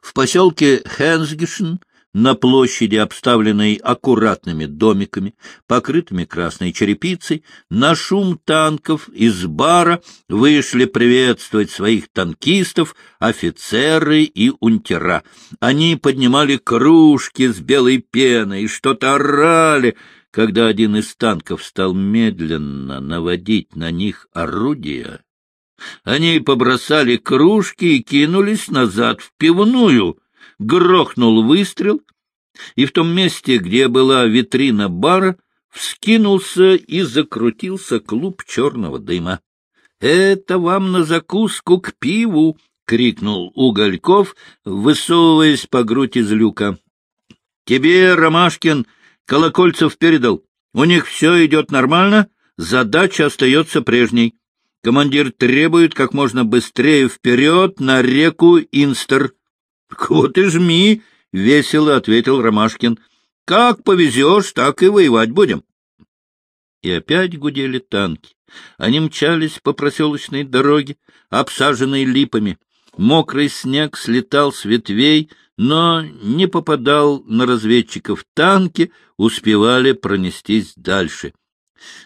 В поселке Хенсгишен на площади, обставленной аккуратными домиками, покрытыми красной черепицей, на шум танков из бара вышли приветствовать своих танкистов офицеры и унтера. Они поднимали кружки с белой пеной и что-то орали, когда один из танков стал медленно наводить на них орудия. Они побросали кружки и кинулись назад в пивную — грохнул выстрел, и в том месте, где была витрина бара, вскинулся и закрутился клуб черного дыма. — Это вам на закуску к пиву! — крикнул Угольков, высовываясь по грудь из люка. — Тебе, Ромашкин, Колокольцев передал. У них все идет нормально, задача остается прежней. Командир требует как можно быстрее вперед на реку Инстер. — Вот и жми, — весело ответил Ромашкин. — Как повезешь, так и воевать будем. И опять гудели танки. Они мчались по проселочной дороге, обсаженной липами. Мокрый снег слетал с ветвей, но не попадал на разведчиков. Танки успевали пронестись дальше.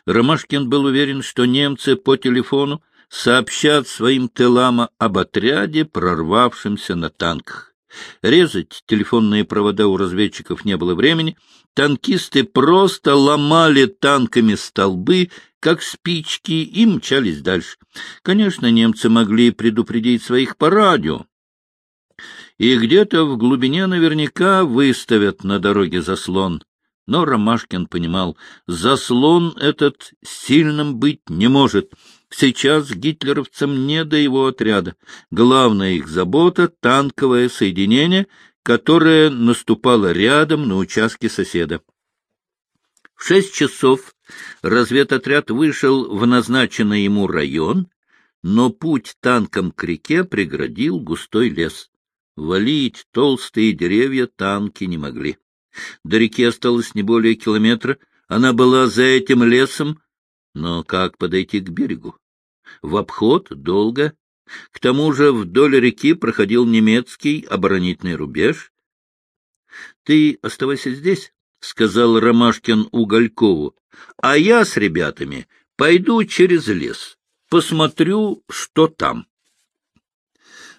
Ромашкин был уверен, что немцы по телефону сообщат своим тылам об отряде, прорвавшемся на танках. Резать телефонные провода у разведчиков не было времени. Танкисты просто ломали танками столбы, как спички, и мчались дальше. Конечно, немцы могли предупредить своих по радио. И где-то в глубине наверняка выставят на дороге заслон. Но Ромашкин понимал, заслон этот сильным быть не может — Сейчас гитлеровцам не до его отряда. Главная их забота — танковое соединение, которое наступало рядом на участке соседа. В шесть часов разведотряд вышел в назначенный ему район, но путь танкам к реке преградил густой лес. Валить толстые деревья танки не могли. До реки осталось не более километра, она была за этим лесом, но как подойти к берегу? В обход долго. К тому же вдоль реки проходил немецкий оборонительный рубеж. — Ты оставайся здесь, — сказал Ромашкин Уголькову, — а я с ребятами пойду через лес, посмотрю, что там.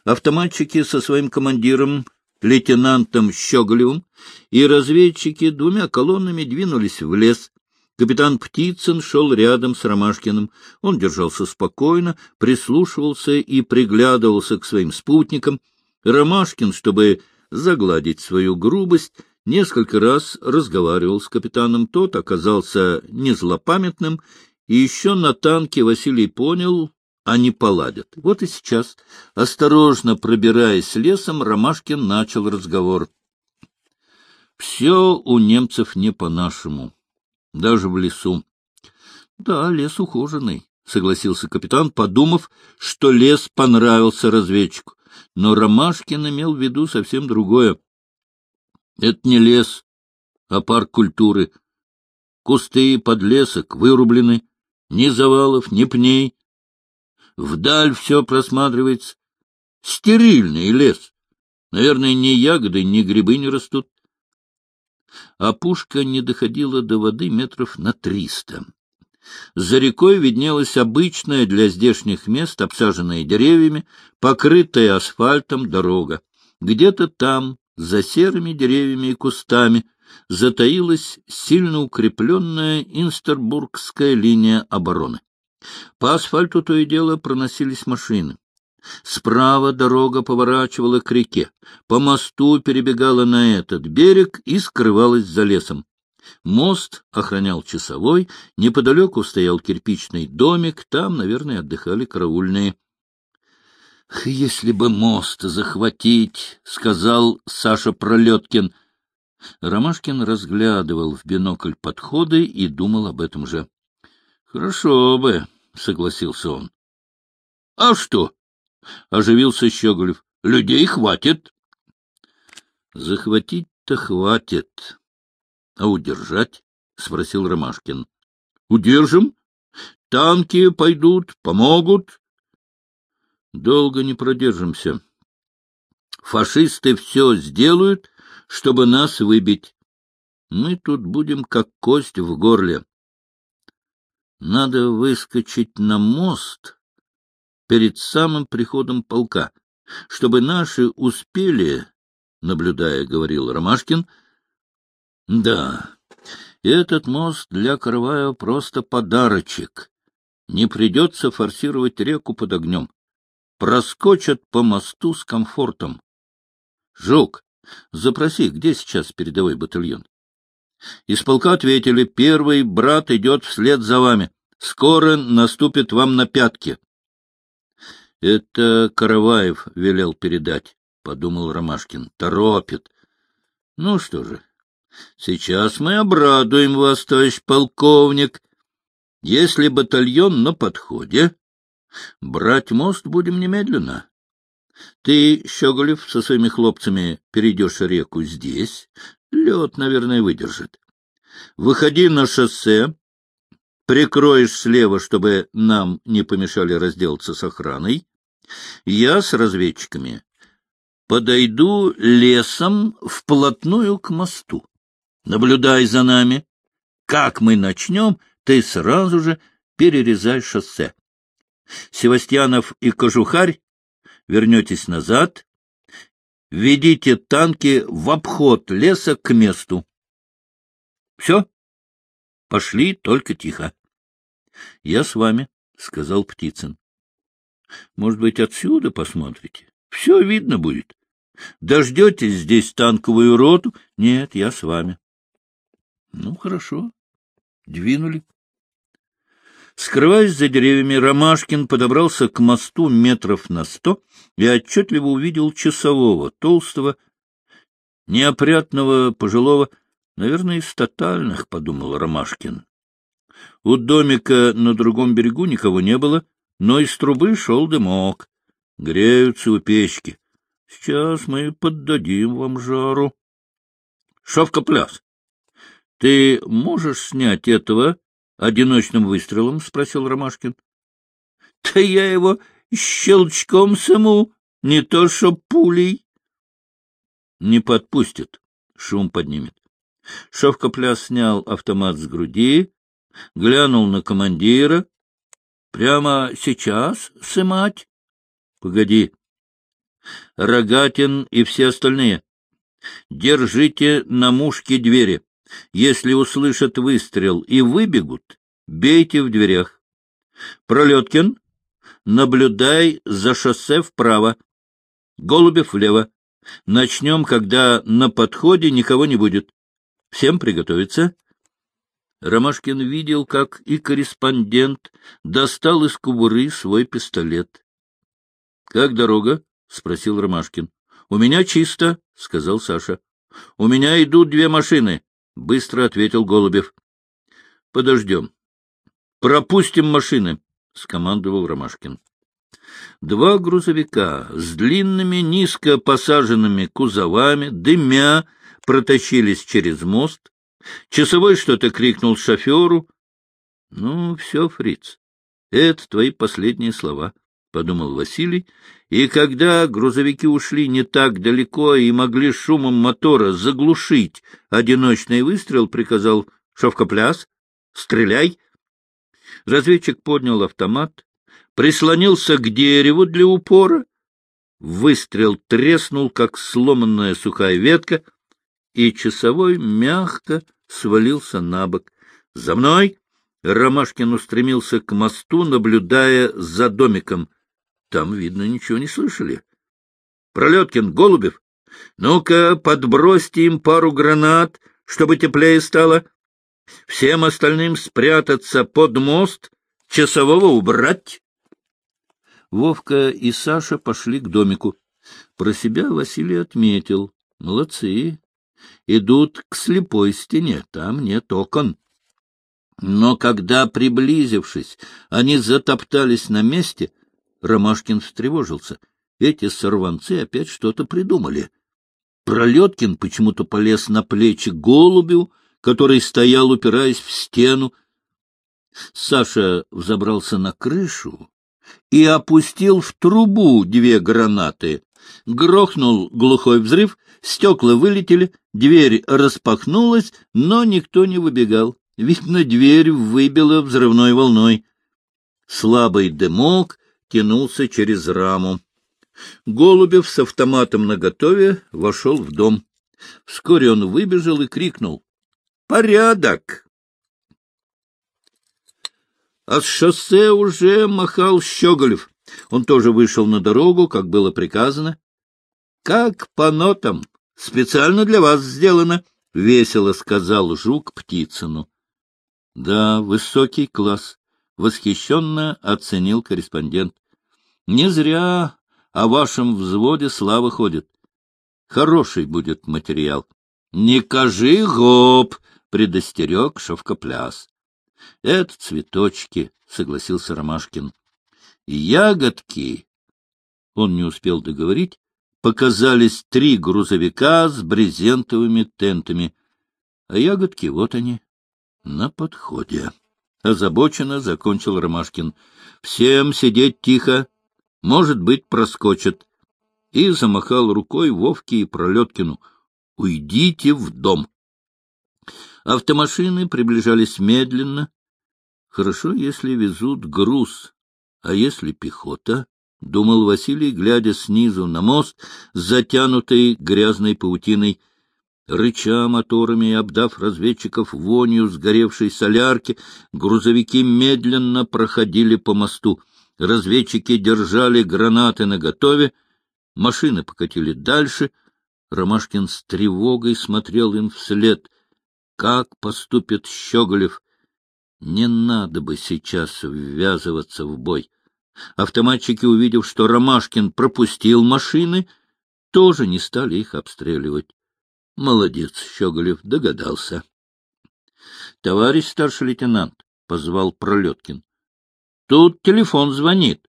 Автоматчики со своим командиром, лейтенантом Щеголевым, и разведчики двумя колоннами двинулись в лес, Капитан Птицын шел рядом с Ромашкиным. Он держался спокойно, прислушивался и приглядывался к своим спутникам. Ромашкин, чтобы загладить свою грубость, несколько раз разговаривал с капитаном. Тот оказался незлопамятным, и еще на танке Василий понял, они поладят. Вот и сейчас, осторожно пробираясь лесом, Ромашкин начал разговор. — Все у немцев не по-нашему даже в лесу. — Да, лес ухоженный, — согласился капитан, подумав, что лес понравился разведчику. Но Ромашкин имел в виду совсем другое. — Это не лес, а парк культуры. Кусты и подлесок вырублены, ни завалов, ни пней. Вдаль все просматривается. Стерильный лес. Наверное, ни ягоды, ни грибы не растут а пушка не доходила до воды метров на триста. За рекой виднелась обычная для здешних мест, обсаженная деревьями, покрытая асфальтом дорога. Где-то там, за серыми деревьями и кустами, затаилась сильно укрепленная Инстербургская линия обороны. По асфальту то и дело проносились машины. Справа дорога поворачивала к реке, по мосту перебегала на этот берег и скрывалась за лесом. Мост охранял часовой, неподалеку стоял кирпичный домик, там, наверное, отдыхали караульные. — Если бы мост захватить, — сказал Саша Пролеткин. Ромашкин разглядывал в бинокль подходы и думал об этом же. — Хорошо бы, — согласился он. — А что? — оживился Щеголев. — Людей хватит. — Захватить-то хватит. — А удержать? — спросил Ромашкин. — Удержим. Танки пойдут, помогут. — Долго не продержимся. Фашисты все сделают, чтобы нас выбить. Мы тут будем как кость в горле. Надо выскочить на мост перед самым приходом полка, чтобы наши успели, наблюдая, говорил Ромашкин. Да, этот мост для Караваева просто подарочек. Не придется форсировать реку под огнем. Проскочат по мосту с комфортом. Жук, запроси, где сейчас передовой батальон? Из полка ответили, первый брат идет вслед за вами. Скоро наступит вам на пятки. — Это Караваев велел передать, — подумал Ромашкин. — Торопит. — Ну что же, сейчас мы обрадуем вас, товарищ полковник. Если батальон на подходе, брать мост будем немедленно. Ты, Щеголев, со своими хлопцами перейдешь реку здесь, Лед, наверное, выдержит. Выходи на шоссе, прикроешь слева, чтобы нам не помешали разделаться с охраной. Я с разведчиками подойду лесом вплотную к мосту. Наблюдай за нами. Как мы начнем, ты сразу же перерезай шоссе. Севастьянов и Кожухарь вернетесь назад, Ведите танки в обход леса к месту. Все? Пошли, только тихо. — Я с вами, — сказал Птицын. — Может быть, отсюда посмотрите? Все видно будет. Дождетесь здесь танковую роту? Нет, я с вами. — Ну, хорошо. Двинули. Скрываясь за деревьями, Ромашкин подобрался к мосту метров на сто и отчетливо увидел часового, толстого, неопрятного, пожилого, наверное, из тотальных, — подумал Ромашкин. У домика на другом берегу никого не было, но из трубы шел дымок. Греются у печки. Сейчас мы поддадим вам жару. Шовкопляс, ты можешь снять этого одиночным выстрелом? — спросил Ромашкин. — Да я его щелчком саму, не то что пулей. — Не подпустит, шум поднимет. Шовкопляс снял автомат с груди, глянул на командира. — Прямо сейчас сымать? — Погоди. — Рогатин и все остальные. Держите на мушке двери. Если услышат выстрел и выбегут, бейте в дверях. Пролеткин, наблюдай за шоссе вправо. Голубев влево. Начнем, когда на подходе никого не будет. Всем приготовиться. Ромашкин видел, как и корреспондент достал из кубуры свой пистолет. — Как дорога? — спросил Ромашкин. — У меня чисто, — сказал Саша. — У меня идут две машины. — быстро ответил Голубев. — Подождем. — Пропустим машины, — скомандовал Ромашкин. Два грузовика с длинными низко посаженными кузовами, дымя, протащились через мост. Часовой что-то крикнул шоферу. — Ну, все, фриц, это твои последние слова, — подумал Василий, и когда грузовики ушли не так далеко и могли шумом мотора заглушить одиночный выстрел, приказал «Шовкопляс, стреляй!» Разведчик поднял автомат, прислонился к дереву для упора. Выстрел треснул, как сломанная сухая ветка, и часовой мягко свалился на бок. «За мной!» Ромашкин устремился к мосту, наблюдая за домиком — там, видно, ничего не слышали. Пролеткин, Голубев, ну-ка, подбросьте им пару гранат, чтобы теплее стало. Всем остальным спрятаться под мост, часового убрать. Вовка и Саша пошли к домику. Про себя Василий отметил. Молодцы. Идут к слепой стене, там нет окон. Но когда, приблизившись, они затоптались на месте, Ромашкин встревожился. Эти сорванцы опять что-то придумали. Пролеткин почему-то полез на плечи голубю, который стоял, упираясь в стену. Саша взобрался на крышу и опустил в трубу две гранаты. Грохнул глухой взрыв, стекла вылетели, дверь распахнулась, но никто не выбегал. Видно, дверь выбила взрывной волной. Слабый дымок тянулся через раму. Голубев с автоматом наготове вошел в дом. Вскоре он выбежал и крикнул. — Порядок! А с шоссе уже махал Щеголев. Он тоже вышел на дорогу, как было приказано. — Как по нотам. Специально для вас сделано, — весело сказал Жук Птицыну. — Да, высокий класс, — восхищенно оценил корреспондент. — Не зря о вашем взводе слава ходит. Хороший будет материал. — Не кажи гоп, — предостерег шовкопляс. — Это цветочки, — согласился Ромашкин. — Ягодки. Он не успел договорить. Показались три грузовика с брезентовыми тентами. А ягодки вот они, на подходе. Озабоченно закончил Ромашкин. — Всем сидеть тихо. Может быть, проскочат. И замахал рукой Вовке и Пролеткину. — Уйдите в дом. Автомашины приближались медленно. Хорошо, если везут груз, а если пехота? — думал Василий, глядя снизу на мост, затянутый грязной паутиной. Рыча моторами и обдав разведчиков вонью сгоревшей солярки, грузовики медленно проходили по мосту. Разведчики держали гранаты наготове, машины покатили дальше. Ромашкин с тревогой смотрел им вслед — как поступит Щеголев? Не надо бы сейчас ввязываться в бой. Автоматчики, увидев, что Ромашкин пропустил машины, тоже не стали их обстреливать. Молодец, Щеголев, догадался. — Товарищ старший лейтенант, — позвал Пролеткин, — тут телефон звонит.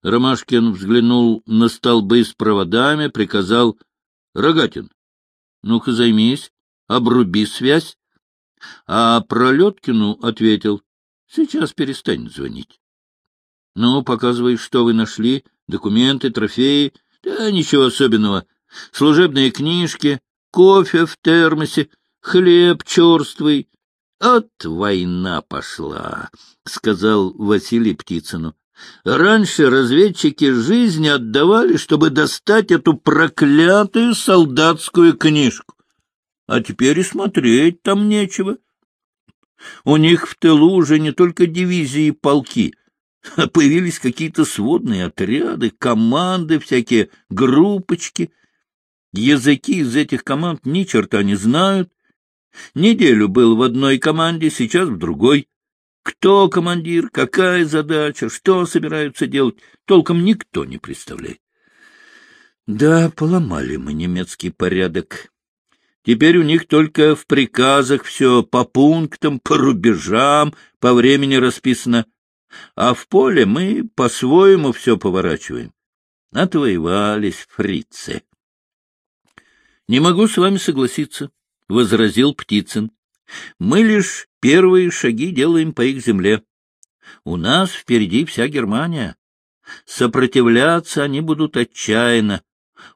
Ромашкин взглянул на столбы с проводами, приказал, — Рогатин, ну-ка займись обруби связь. А Пролеткину ответил, сейчас перестанет звонить. Ну, показывай, что вы нашли, документы, трофеи. Да, ничего особенного. Служебные книжки, кофе в термосе, хлеб черствый. От война пошла, — сказал Василий Птицыну. Раньше разведчики жизнь отдавали, чтобы достать эту проклятую солдатскую книжку а теперь и смотреть там нечего. У них в тылу уже не только дивизии и полки, а появились какие-то сводные отряды, команды, всякие группочки. Языки из этих команд ни черта не знают. Неделю был в одной команде, сейчас в другой. Кто командир, какая задача, что собираются делать, толком никто не представляет. Да, поломали мы немецкий порядок. Теперь у них только в приказах все по пунктам, по рубежам, по времени расписано. А в поле мы по-своему все поворачиваем. Отвоевались фрицы. — Не могу с вами согласиться, — возразил Птицын. — Мы лишь первые шаги делаем по их земле. У нас впереди вся Германия. Сопротивляться они будут отчаянно.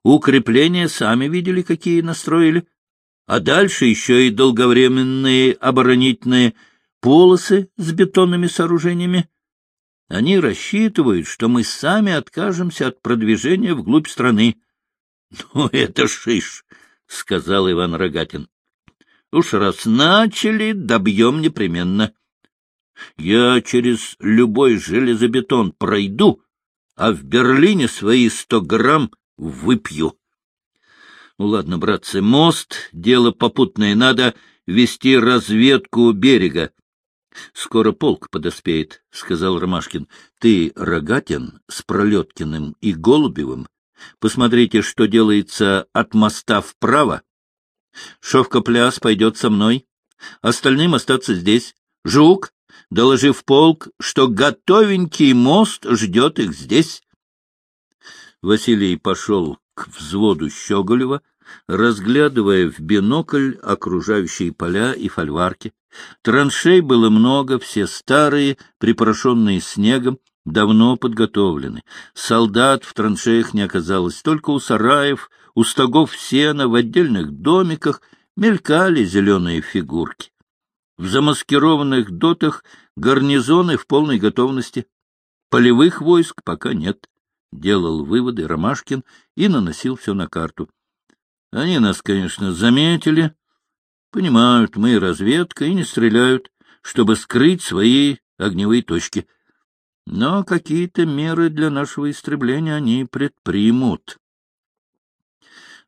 Укрепления сами видели, какие настроили а дальше еще и долговременные оборонительные полосы с бетонными сооружениями. Они рассчитывают, что мы сами откажемся от продвижения вглубь страны. — Ну, это шиш, — сказал Иван Рогатин. — Уж раз начали, добьем непременно. Я через любой железобетон пройду, а в Берлине свои сто грамм выпью. Ну ладно, братцы, мост — дело попутное, надо вести разведку берега. — Скоро полк подоспеет, — сказал Ромашкин. — Ты, Рогатин, с Пролеткиным и Голубевым, посмотрите, что делается от моста вправо. Шовкопляс пойдет со мной, остальным остаться здесь. Жук, доложи в полк, что готовенький мост ждет их здесь. Василий пошел к взводу Щеголева, разглядывая в бинокль окружающие поля и фольварки. Траншей было много, все старые, припорошенные снегом, давно подготовлены. Солдат в траншеях не оказалось, только у сараев, у стогов сена, в отдельных домиках мелькали зеленые фигурки. В замаскированных дотах гарнизоны в полной готовности. Полевых войск пока нет. Делал выводы Ромашкин и наносил все на карту. Они нас, конечно, заметили, понимают, мы разведка, и не стреляют, чтобы скрыть свои огневые точки. Но какие-то меры для нашего истребления они предпримут.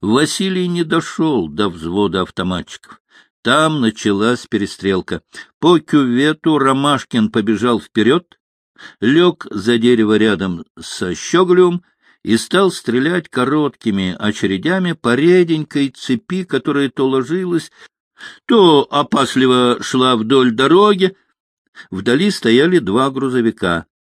Василий не дошел до взвода автоматчиков. Там началась перестрелка. По кювету Ромашкин побежал вперед, лег за дерево рядом со Щеголевым и стал стрелять короткими очередями по реденькой цепи, которая то ложилась, то опасливо шла вдоль дороги. Вдали стояли два грузовика. —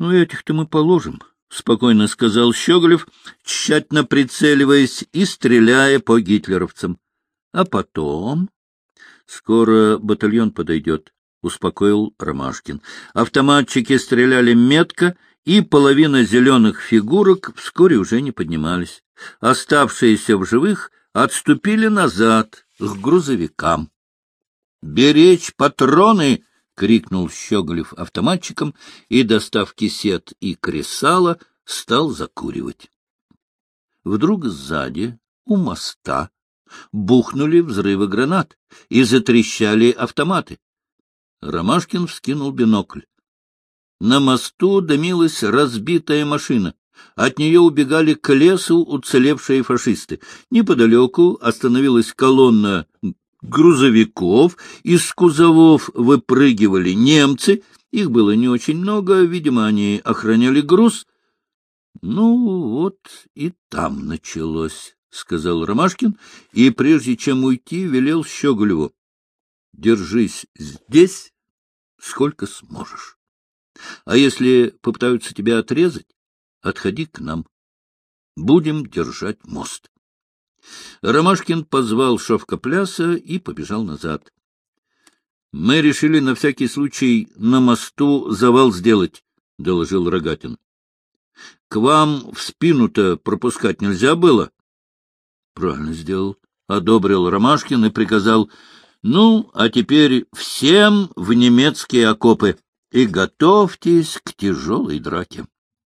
Ну, этих-то мы положим, — спокойно сказал Щеголев, тщательно прицеливаясь и стреляя по гитлеровцам. — А потом... — Скоро батальон подойдет, — успокоил Ромашкин. Автоматчики стреляли метко, и половина зеленых фигурок вскоре уже не поднимались. Оставшиеся в живых отступили назад к грузовикам. — Беречь патроны! — крикнул Щеголев автоматчиком и, достав кисет и кресало, стал закуривать. Вдруг сзади, у моста, бухнули взрывы гранат и затрещали автоматы. Ромашкин вскинул бинокль. На мосту дымилась разбитая машина. От нее убегали к лесу уцелевшие фашисты. Неподалеку остановилась колонна грузовиков, из кузовов выпрыгивали немцы, их было не очень много, видимо, они охраняли груз. Ну, вот и там началось, — сказал Ромашкин, и, прежде чем уйти, велел Щеголеву. — Держись здесь, сколько сможешь. А если попытаются тебя отрезать, отходи к нам. Будем держать мост. Ромашкин позвал Шовкопляса и побежал назад. — Мы решили на всякий случай на мосту завал сделать, — доложил Рогатин. — К вам в спину-то пропускать нельзя было? — Правильно сделал, — одобрил Ромашкин и приказал. — Ну, а теперь всем в немецкие окопы и готовьтесь к тяжелой драке.